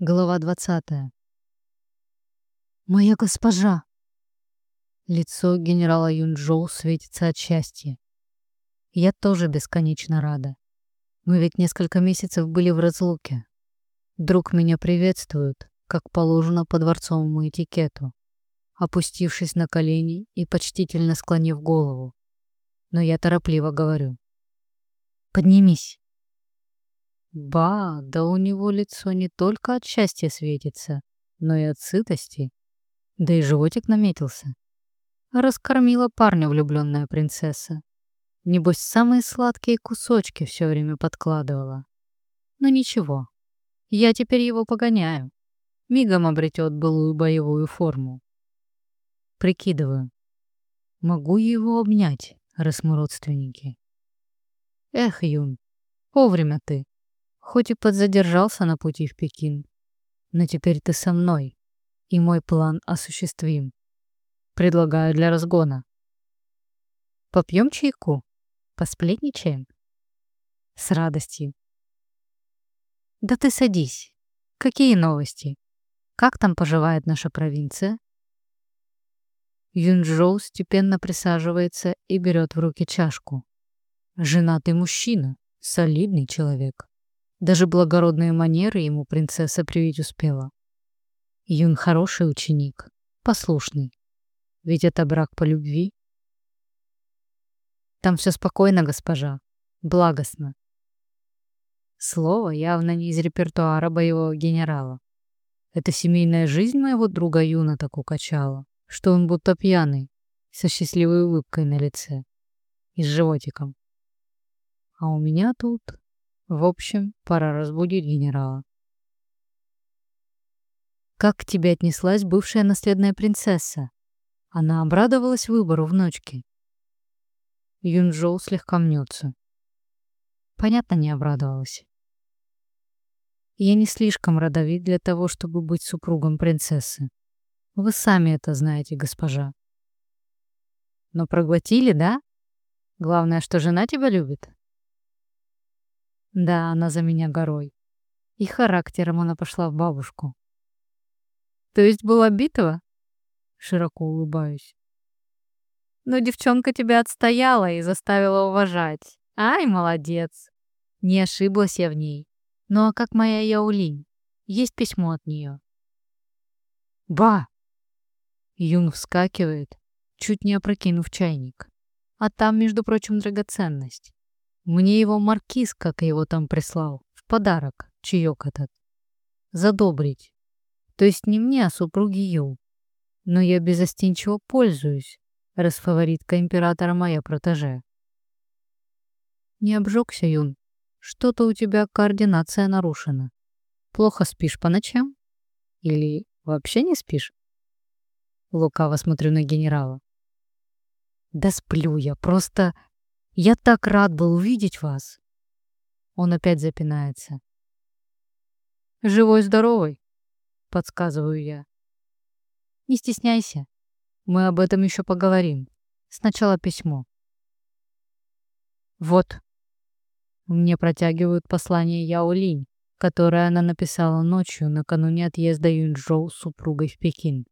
Глава 20. «Моя госпожа!» Лицо генерала Юнчжоу светится от счастья. Я тоже бесконечно рада. Мы ведь несколько месяцев были в разлуке. Друг меня приветствует, как положено по дворцовому этикету, опустившись на колени и почтительно склонив голову. Но я торопливо говорю. «Поднимись!» Ба, да у него лицо не только от счастья светится, но и от сытости. Да и животик наметился. Раскормила парня влюбленная принцесса. Небось, самые сладкие кусочки все время подкладывала. Но ничего, я теперь его погоняю. Мигом обретет былую боевую форму. Прикидываю. Могу его обнять, раз мы родственники. Эх, Юн, вовремя ты. Хоть и подзадержался на пути в Пекин, но теперь ты со мной, и мой план осуществим. Предлагаю для разгона. Попьем чайку? Посплетничаем? С радостью. Да ты садись. Какие новости? Как там поживает наша провинция? Юнчжоу степенно присаживается и берет в руки чашку. Женатый мужчина, солидный человек. Даже благородные манеры ему принцесса привить успела. Юн хороший ученик, послушный. Ведь это брак по любви. Там все спокойно, госпожа. Благостно. Слово явно не из репертуара боевого генерала. Это семейная жизнь моего друга Юна так укачала, что он будто пьяный, со счастливой улыбкой на лице и с животиком. А у меня тут в общем, пора разбудить генерала. Как к тебе отнеслась бывшая наследная принцесса? Она обрадовалась выбору внучки. Юнжоу слегка мнется. Понятно, не обрадовалась. Я не слишком родовит для того, чтобы быть супругом принцессы. Вы сами это знаете, госпожа. Но проглотили, да? Главное, что жена тебя любит. Да, она за меня горой. И характером она пошла в бабушку. То есть была битва? Широко улыбаюсь. Но девчонка тебя отстояла и заставила уважать. Ай, молодец. Не ошиблась я в ней. Ну а как моя Яулинь? Есть письмо от нее. Ба! Юн вскакивает, чуть не опрокинув чайник. А там, между прочим, драгоценность. Мне его маркиз, как его там прислал, в подарок, чаек этот. Задобрить. То есть не мне, а супруге Ю. Но я безостенчиво пользуюсь, раз фаворитка императора моя протеже. Не обжегся, Юн. Что-то у тебя координация нарушена. Плохо спишь по ночам? Или вообще не спишь? Лукаво смотрю на генерала. Да сплю я, просто я так рад был увидеть вас. Он опять запинается. Живой-здоровый, подсказываю я. Не стесняйся. Мы об этом еще поговорим. Сначала письмо. Вот. Мне протягивают послание Яо Линь, которое она написала ночью накануне отъезда Юнчжоу с супругой в Пекин.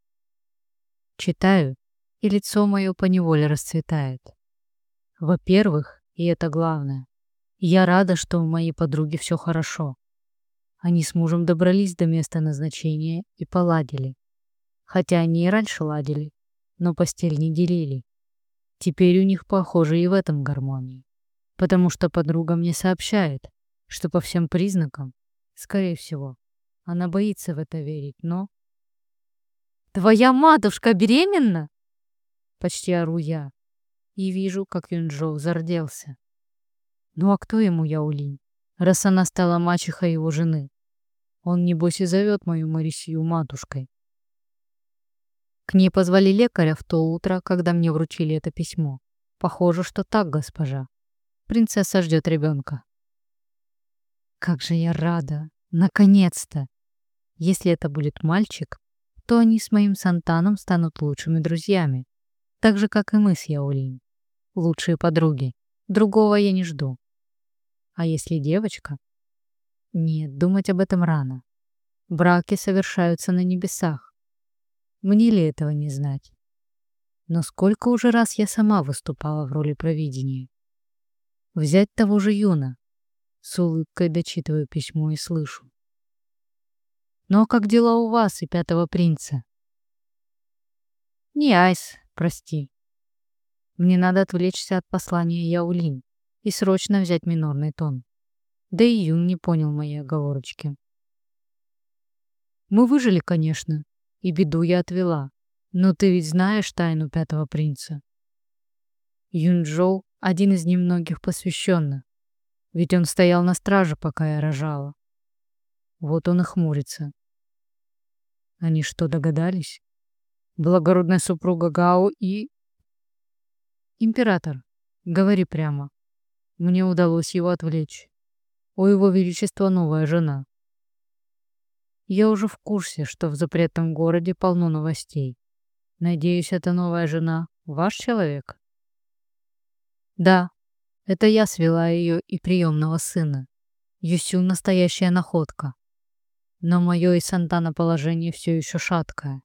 Читаю, и лицо мое поневоле расцветает. Во-первых, и это главное, я рада, что у моей подруги все хорошо. Они с мужем добрались до места назначения и поладили. Хотя они и раньше ладили, но постель не делили. Теперь у них, похоже, и в этом гармонии. Потому что подруга мне сообщает, что по всем признакам, скорее всего, она боится в это верить, но... «Твоя матушка беременна?» Почти ору я, и вижу, как Юнчжоу зарделся. Ну а кто ему Яулинь, раз она стала мачехой его жены? Он, небось, и зовет мою Марисию матушкой. К ней позвали лекаря в то утро, когда мне вручили это письмо. Похоже, что так, госпожа. Принцесса ждет ребенка. Как же я рада! Наконец-то! Если это будет мальчик, то они с моим Сантаном станут лучшими друзьями, так же, как и мы с Яолинь лучшие подруги. Другого я не жду. А если девочка? Нет, думать об этом рано. Браки совершаются на небесах. Мне ли этого не знать? Но сколько уже раз я сама выступала в роли провидения? Взять того же Юна. С улыбкой дочитываю письмо и слышу. Но «Ну, а как дела у вас и пятого принца? Не Айс, прости. Мне надо отвлечься от послания Яулин и срочно взять минорный тон. Да и Юн не понял моей оговорочки. Мы выжили, конечно, и беду я отвела. Но ты ведь знаешь тайну пятого принца. Юнчжоу — один из немногих посвященных. Ведь он стоял на страже, пока я рожала. Вот он и хмурится. Они что, догадались? Благородная супруга Гао и... Император, говори прямо. Мне удалось его отвлечь. У его величества новая жена. Я уже в курсе, что в запретном городе полно новостей. Надеюсь, эта новая жена ваш человек? Да, это я свела ее и приемного сына. Юсю настоящая находка. Но мое и Сантана положение все еще шаткое.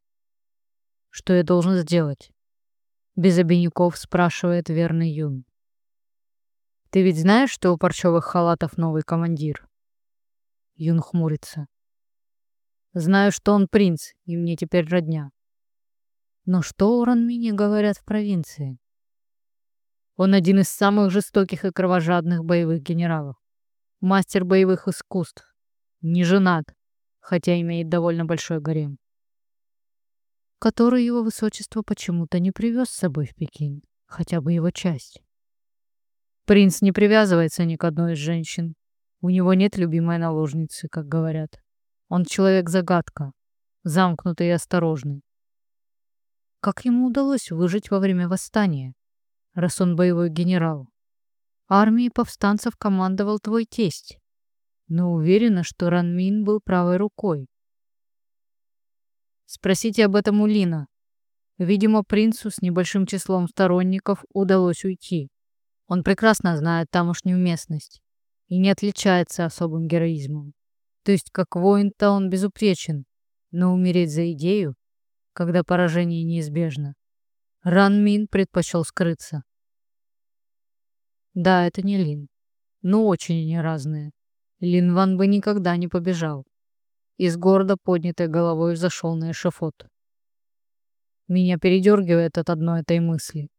Что я должен сделать? Без обиняков спрашивает верный Юн. Ты ведь знаешь, что у парчевых халатов новый командир? Юн хмурится. Знаю, что он принц, и мне теперь родня. Но что о Ранмине говорят в провинции? Он один из самых жестоких и кровожадных боевых генералов. Мастер боевых искусств. Не женат, хотя имеет довольно большой гарем. Который его высочество почему-то не привез с собой в Пекин, хотя бы его часть. Принц не привязывается ни к одной из женщин. У него нет любимой наложницы, как говорят. Он человек-загадка, замкнутый и осторожный. Как ему удалось выжить во время восстания, раз он боевой генерал? Армией повстанцев командовал твой тесть, но уверена, что Ранмин был правой рукой. Спросите об этом у Лина. Видимо, принцу с небольшим числом сторонников удалось уйти. Он прекрасно знает тамошнюю местность и не отличается особым героизмом. То есть как воин-то он безупречен, но умереть за идею, когда поражение неизбежно, Ран Мин предпочел скрыться. Да, это не Лин, но очень они разные. Лин Ван бы никогда не побежал. И с гордо поднятой головой зашел на эшафот. Меня передергивает от одной этой мысли.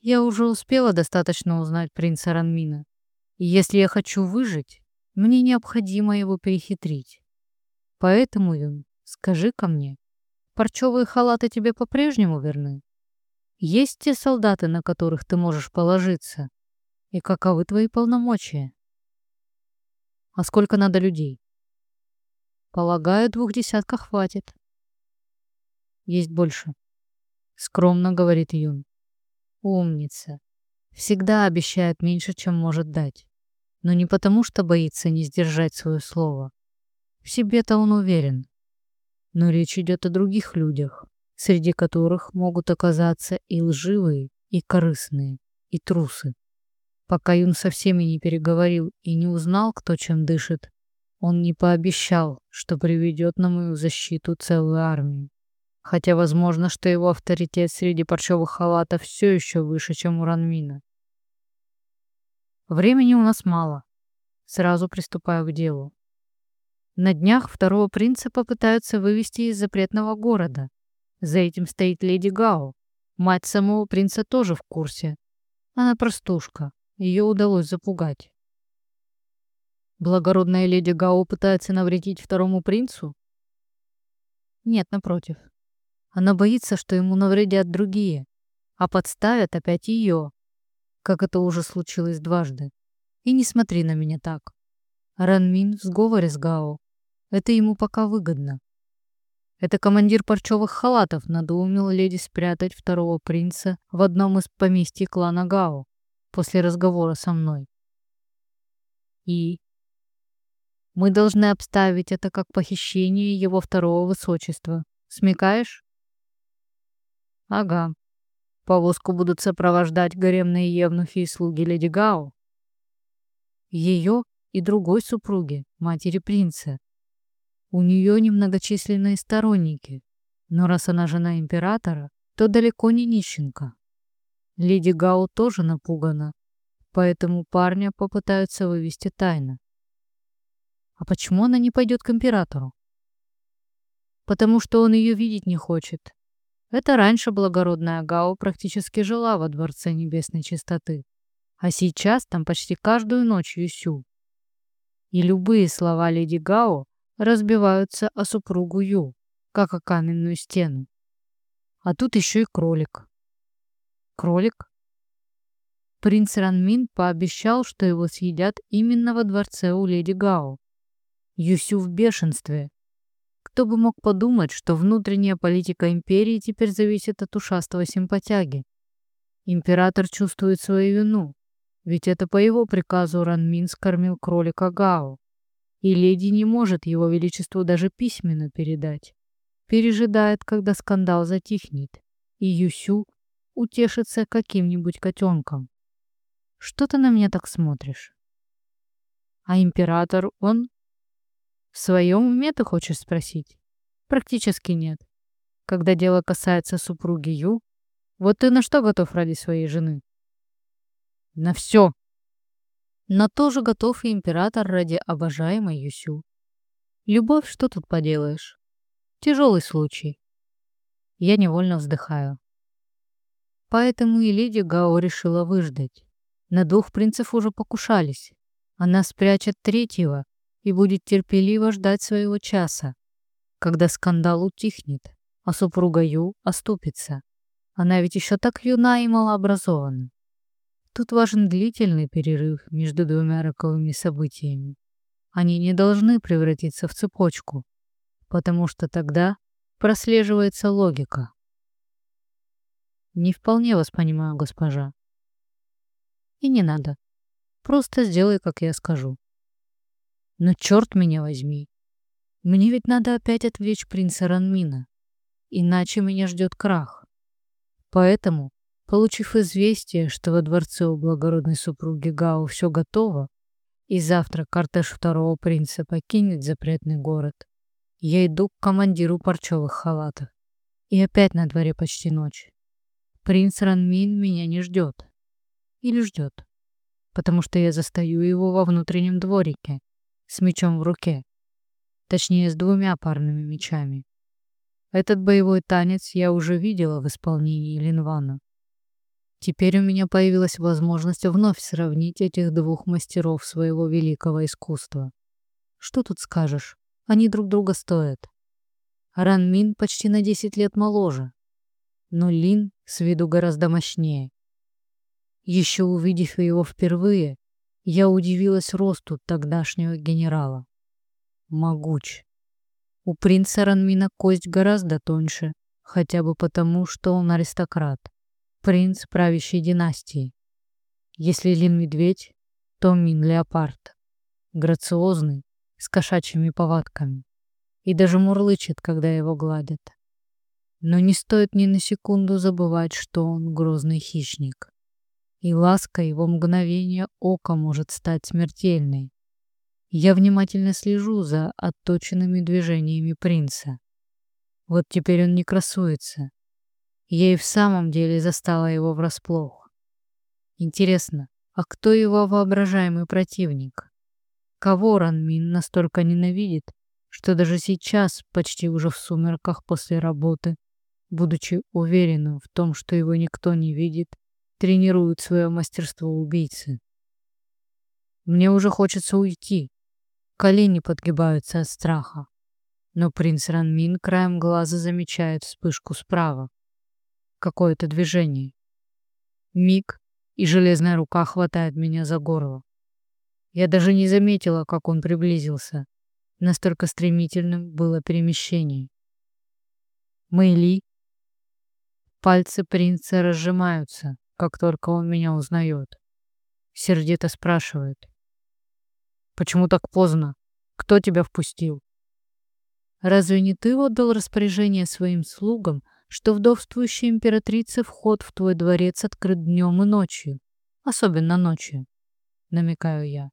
Я уже успела достаточно узнать принца Ранмина. И если я хочу выжить, мне необходимо его перехитрить. Поэтому, Юн, скажи ко мне, парчевые халаты тебе по-прежнему верны? Есть те солдаты, на которых ты можешь положиться? И каковы твои полномочия? А сколько надо людей? Полагаю, двух десятков хватит. Есть больше. Скромно говорит Юн. Умница. Всегда обещает меньше, чем может дать но не потому, что боится не сдержать свое слово. В себе-то он уверен. Но речь идет о других людях, среди которых могут оказаться и лживые, и корыстные, и трусы. Пока Юн со всеми не переговорил и не узнал, кто чем дышит, он не пообещал, что приведет на мою защиту целую армию. Хотя возможно, что его авторитет среди парчевых халатов все еще выше, чем у Ранмина. Времени у нас мало. Сразу приступаю к делу. На днях второго принца попытаются вывести из запретного города. За этим стоит леди Гао. Мать самого принца тоже в курсе. Она простушка. Ее удалось запугать. Благородная леди Гао пытается навредить второму принцу? Нет, напротив. Она боится, что ему навредят другие, а подставят опять ее, как это уже случилось дважды. И не смотри на меня так. Ранмин в сговоре с Гао. Это ему пока выгодно. Это командир парчевых халатов надоумил леди спрятать второго принца в одном из поместий клана Гао после разговора со мной. И мы должны обставить это как похищение его второго высочества. Смекаешь? Ага. Повозку будут сопровождать гаремные евнухи и слуги леди Гао. Ее и другой супруги, матери принца. У нее немногочисленные сторонники, но раз она жена императора, то далеко не нищенка. Леди Гао тоже напугана, поэтому парня попытаются вывести тайно. А почему она не пойдет к императору? Потому что он ее видеть не хочет. Это раньше благородная Гао практически жила во Дворце Небесной Чистоты, а сейчас там почти каждую ночь Юсю. И любые слова леди Гао разбиваются о супругу Ю, как о каменную стену. А тут еще и кролик. Кролик? Принц Ранмин пообещал, что его съедят именно во дворце у леди Гао. Юсю в бешенстве. Кто бы мог подумать, что внутренняя политика империи теперь зависит от ушастого симпатяги. Император чувствует свою вину, ведь это по его приказу Ранмин скормил кролика Гао, и леди не может его величеству даже письменно передать пережидает, когда скандал затихнет, и Юсю утешится каким-нибудь котенком. Что ты на меня так смотришь? А император, он... В своем уме ты хочешь спросить? Практически нет. Когда дело касается супруги Ю, вот ты на что готов ради своей жены? На все. На то же готов и император ради обожаемой Юсю. Любовь, что тут поделаешь? Тяжелый случай. Я невольно вздыхаю. Поэтому и леди Гао решила выждать. На двух принцев уже покушались. Она спрячет третьего и будет терпеливо ждать своего часа, когда скандал утихнет, а супруга Ю оступится. Она ведь еще так юна и малообразована. Тут важен длительный перерыв между двумя роковыми событиями. Они не должны превратиться в цепочку, потому что тогда прослеживается логика. Не вполне вас понимаю, госпожа. И не надо. Просто сделай, как я скажу. Но черт меня возьми. Мне ведь надо опять отвлечь принца Ранмина. Иначе меня ждет крах. Поэтому, получив известие, что во дворце у благородной супруги Гао все готово, и завтра кортеж второго принца покинет запретный город, я иду к командиру парчевых халатов. И опять на дворе почти ночь. Принц Ранмин меня не ждет. Или ждет. Потому что я застаю его во внутреннем дворике, с мечом в руке. Точнее, с двумя парными мечами. Этот боевой танец я уже видела в исполнении Линвана. Теперь у меня появилась возможность вновь сравнить этих двух мастеров своего великого искусства. Что тут скажешь? Они друг друга стоят. Ран Мин почти на 10 лет моложе, но Лин с виду гораздо мощнее. Еще увидев его впервые, я удивилась росту тогдашнего генерала. Могуч. У принца Ранмина кость гораздо тоньше, хотя бы потому, что он аристократ, принц правящей династии. Если Лин медведь, то Мин леопард. Грациозный, с кошачьими повадками и даже мурлычет, когда его гладят. Но не стоит ни на секунду забывать, что он грозный хищник. И ласка его мгновения ока может стать смертельной. Я внимательно слежу за отточенными движениями принца. Вот теперь он не красуется. Я и в самом деле застала его врасплох. Интересно, а кто его воображаемый противник? Кого Ранмин настолько ненавидит, что даже сейчас, почти уже в сумерках после работы, будучи уверенным в том, что его никто не видит, тренирует свое мастерство убийцы. Мне уже хочется уйти. Колени подгибаются от страха. Но принц Ранмин краем глаза замечает вспышку справа. Какое-то движение. Миг, и железная рука хватает меня за горло. Я даже не заметила, как он приблизился. Настолько стремительным было перемещение. Мэйли. Пальцы принца разжимаются, как только он меня узнает. Сердито спрашивает. «Почему так поздно? Кто тебя впустил?» «Разве не ты отдал распоряжение своим слугам, что вдовствующая императрица вход в твой дворец открыт днем и ночью, особенно ночью?» Намекаю я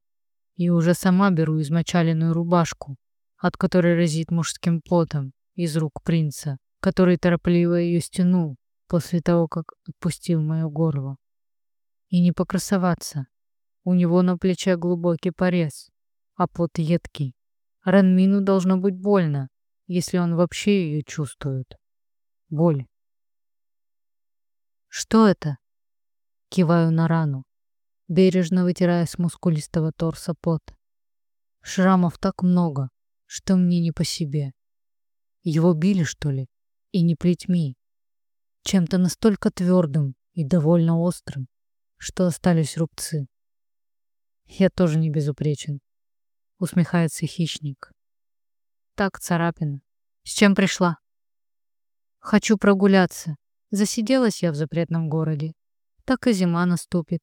и уже сама беру измочаленную рубашку, от которой разит мужским потом из рук принца, который торопливо ее стянул после того, как отпустил мое горло. И не покрасоваться. У него на плече глубокий порез, а пот едкий. Ранмину должно быть больно, если он вообще ее чувствует. Боль. «Что это?» Киваю на рану, бережно вытирая с мускулистого торса пот. Шрамов так много, что мне не по себе. Его били, что ли? И не плетьми. Чем-то настолько твердым и довольно острым, что остались рубцы. Я тоже не безупречен. Усмехается хищник. Так, царапина. С чем пришла? Хочу прогуляться. Засиделась я в запретном городе. Так и зима наступит.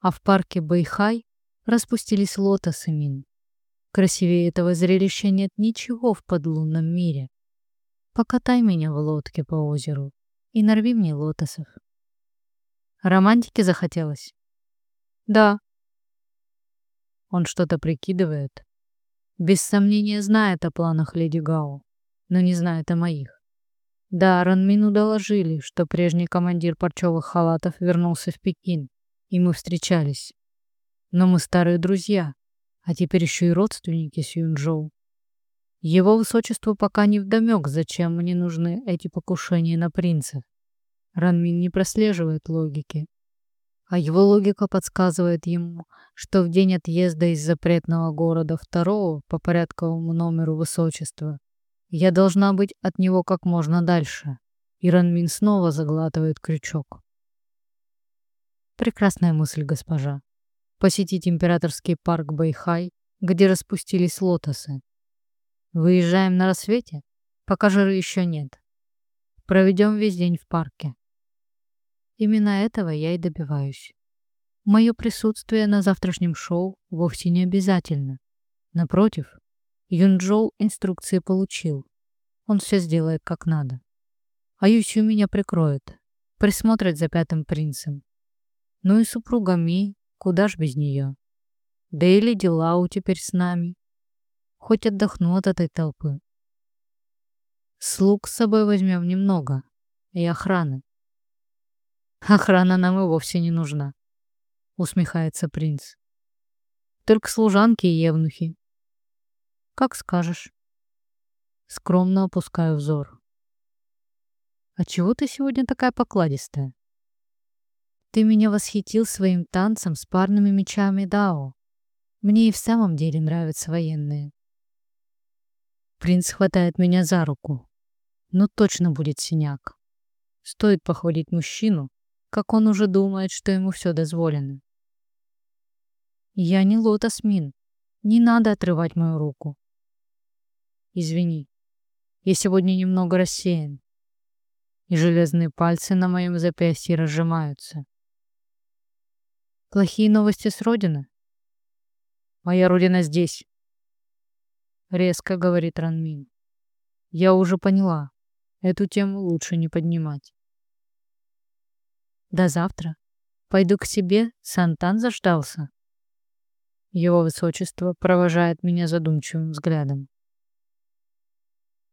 А в парке Байхай распустились лотосы мин. Красивее этого зрелища нет ничего в подлунном мире. Покатай меня в лодке по озеру и нарви мне лотосов. Романтики захотелось? Да. Он что-то прикидывает. Без сомнения знает о планах леди Гао, но не знает о моих. Да, Ранмину доложили, что прежний командир парчевых халатов вернулся в Пекин, и мы встречались. Но мы старые друзья, а теперь еще и родственники с. Его высочеству пока не вдомек, зачем мне нужны эти покушения на принца. Ранмин не прослеживает логики. А его логика подсказывает ему, что в день отъезда из запретного города второго по порядковому номеру высочества я должна быть от него как можно дальше. И Ранмин снова заглатывает крючок. Прекрасная мысль, госпожа посетить императорский парк Байхай, где распустились лотосы. Выезжаем на рассвете, пока жары еще нет. Проведем весь день в парке. Именно этого я и добиваюсь. Мое присутствие на завтрашнем шоу вовсе не обязательно. Напротив, Юнчжоу инструкции получил. Он все сделает как надо. А Юсю меня прикроет, присмотрит за пятым принцем. Ну и супруга Ми Куда ж без нее? Да или дела у теперь с нами. Хоть отдохну от этой толпы. Слуг с собой возьмем немного. И охраны. Охрана нам и вовсе не нужна. Усмехается принц. Только служанки и евнухи. Как скажешь. Скромно опускаю взор. А чего ты сегодня такая покладистая? Ты меня восхитил своим танцем с парными мечами Дао. Мне и в самом деле нравятся военные. Принц хватает меня за руку. Ну точно будет синяк. Стоит похвалить мужчину, как он уже думает, что ему все дозволено. Я не лотос Мин. Не надо отрывать мою руку. Извини, я сегодня немного рассеян, и железные пальцы на моем запястье разжимаются. Плохие новости с родины? Моя родина здесь. Резко говорит Ранмин. Я уже поняла. Эту тему лучше не поднимать. До завтра. Пойду к себе, Сантан заждался. Его высочество провожает меня задумчивым взглядом.